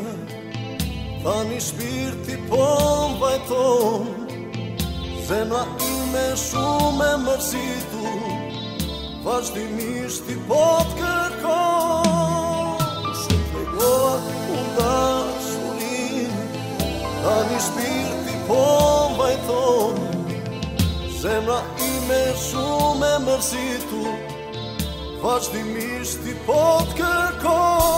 Tha një shpirti po më bajton Zemra ime shumë e mërzitu Vashdimisht i po të kërkon Shë të regoa u një shpirti po më bajton Zemra ime shumë e mërzitu Vashdimisht i po të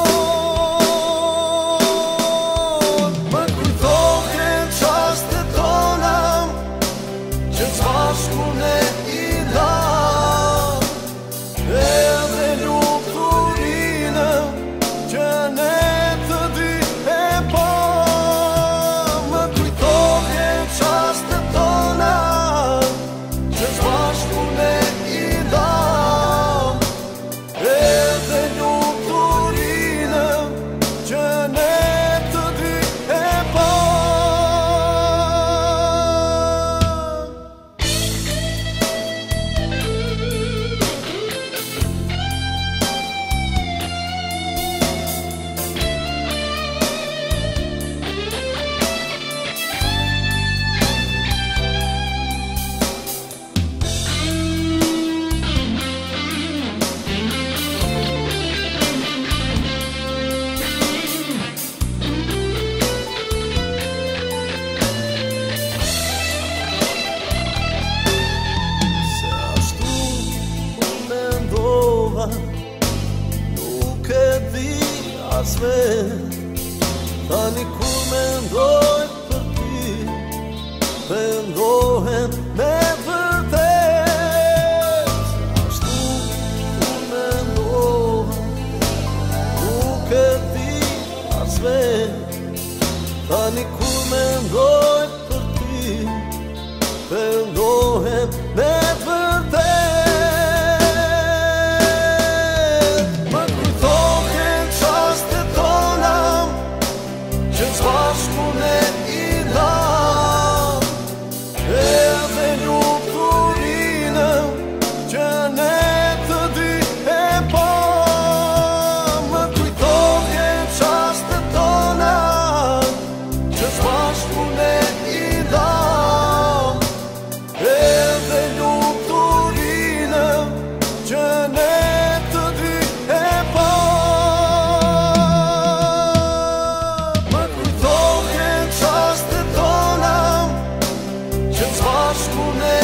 Ta nikur me ndohet për ti, me ndohet me për te Ashtu me ndohet, nuk e ti asve Ta nikur me ndohet për ti, me ndohet me për fullness.